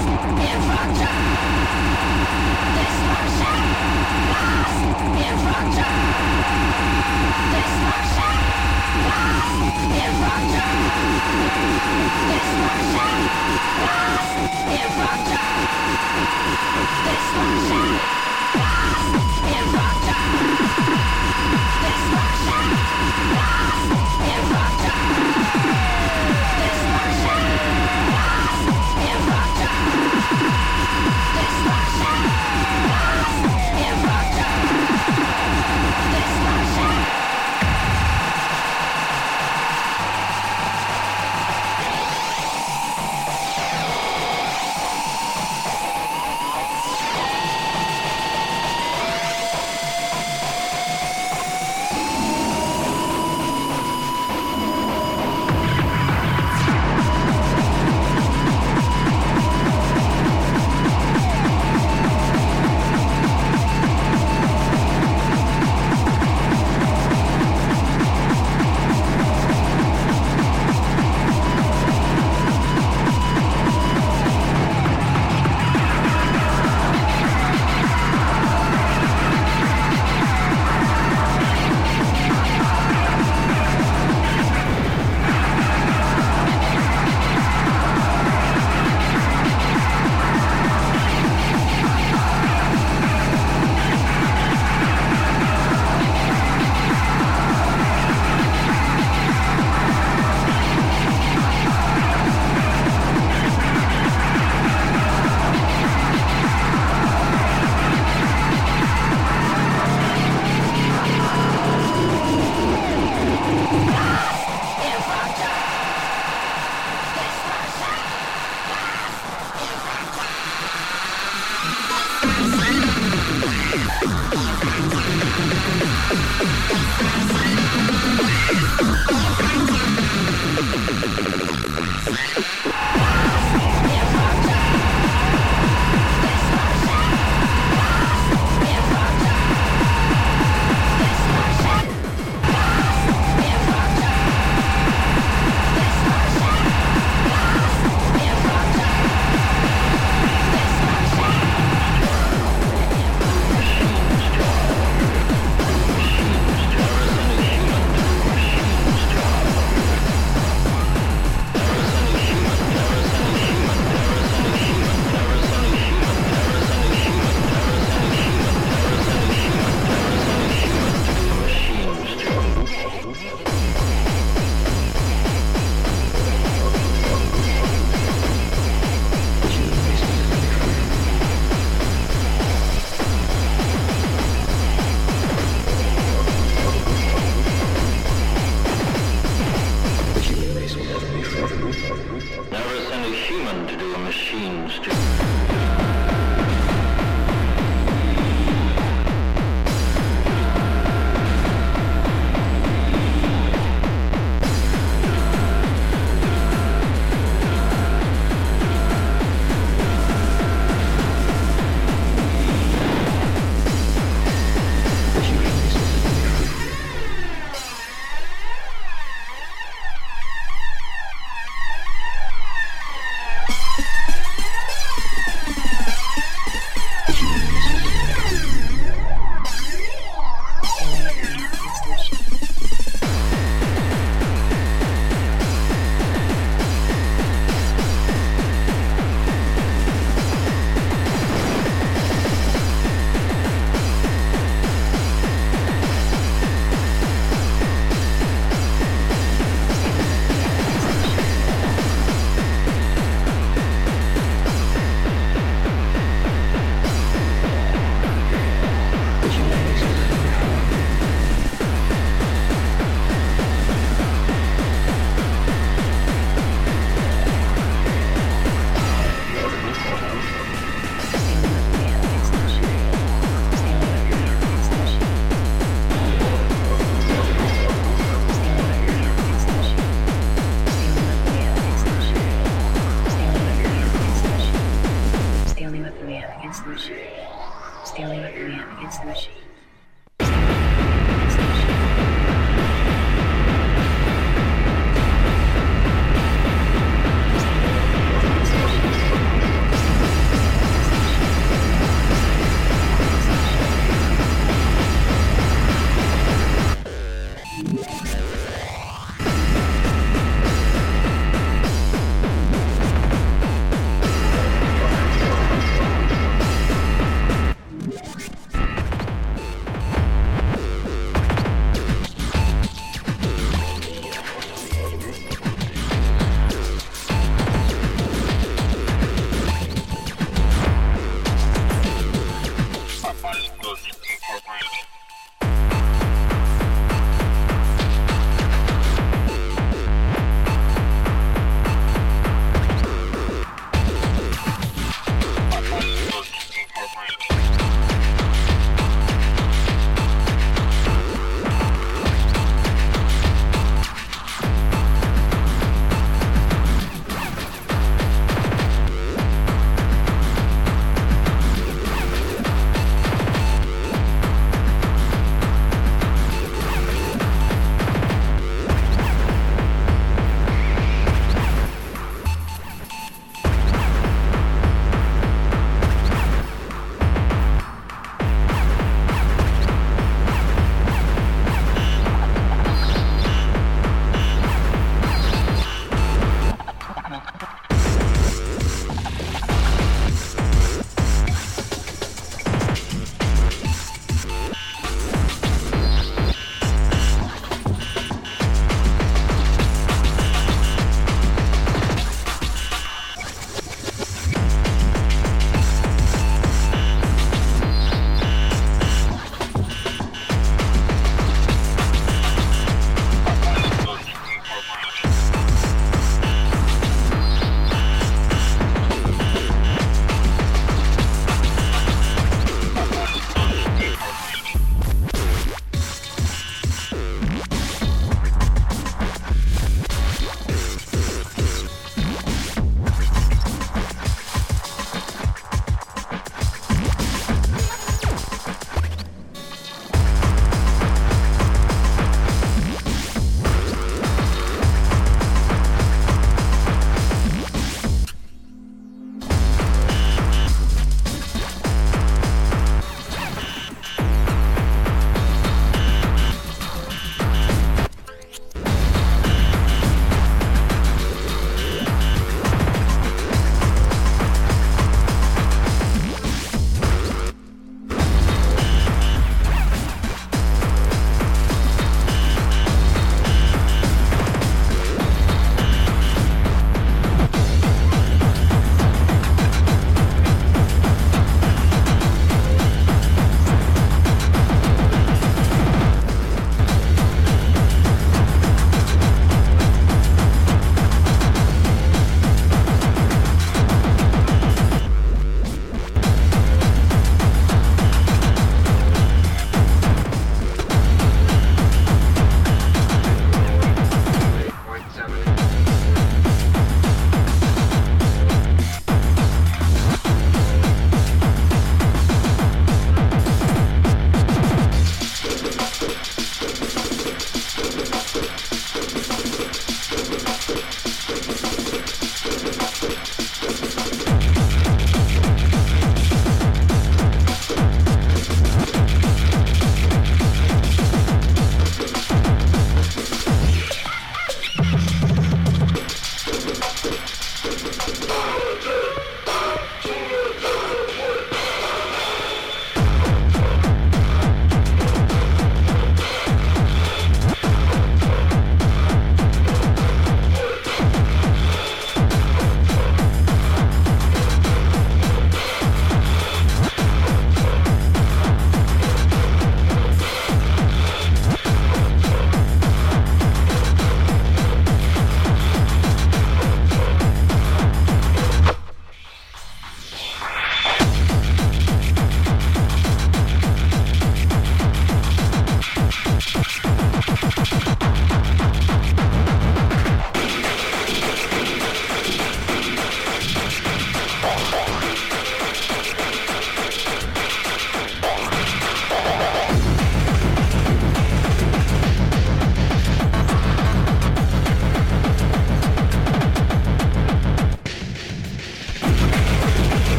Destruction! Destruction!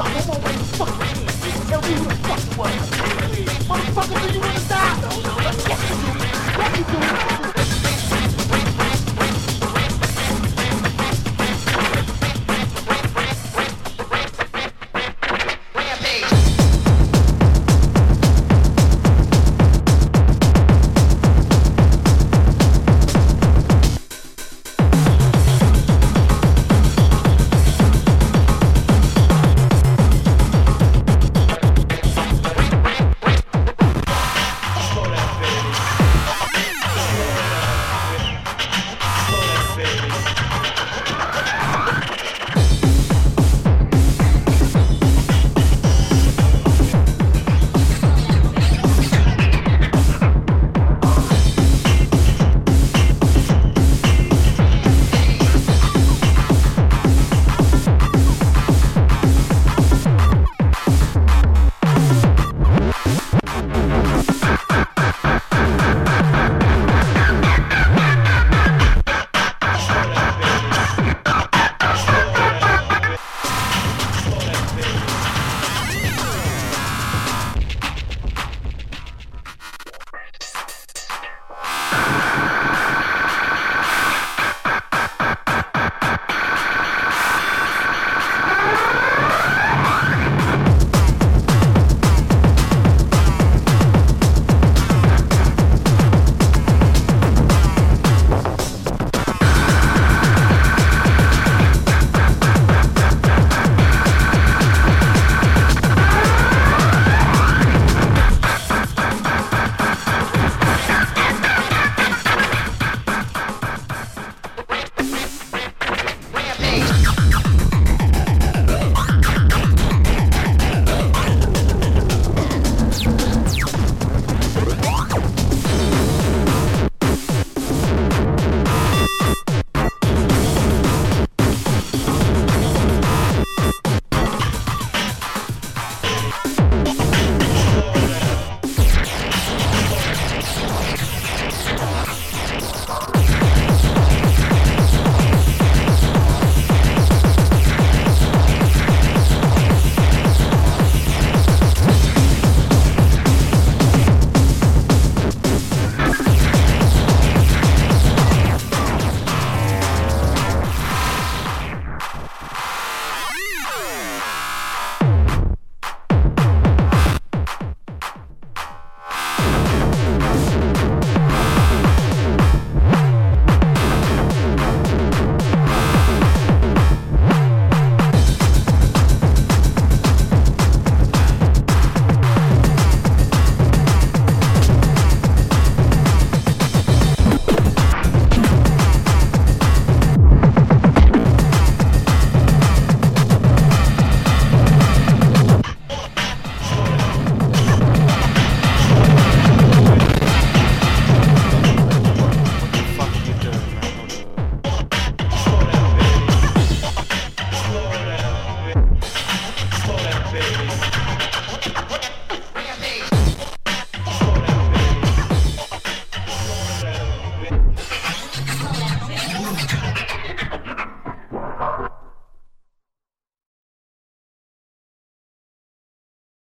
I'm the fuck. Motherfucker, do you wanna die? Let's get to you. What you doing?